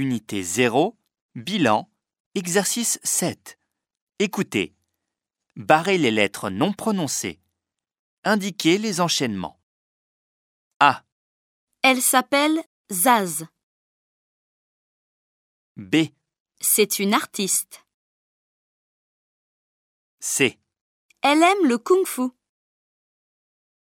Unité 0, bilan, exercice 7. Écoutez. Barrez les lettres non prononcées. Indiquez les enchaînements. A, Elle s'appelle Zaz. B, C'est une artiste. C, Elle aime le kung-fu.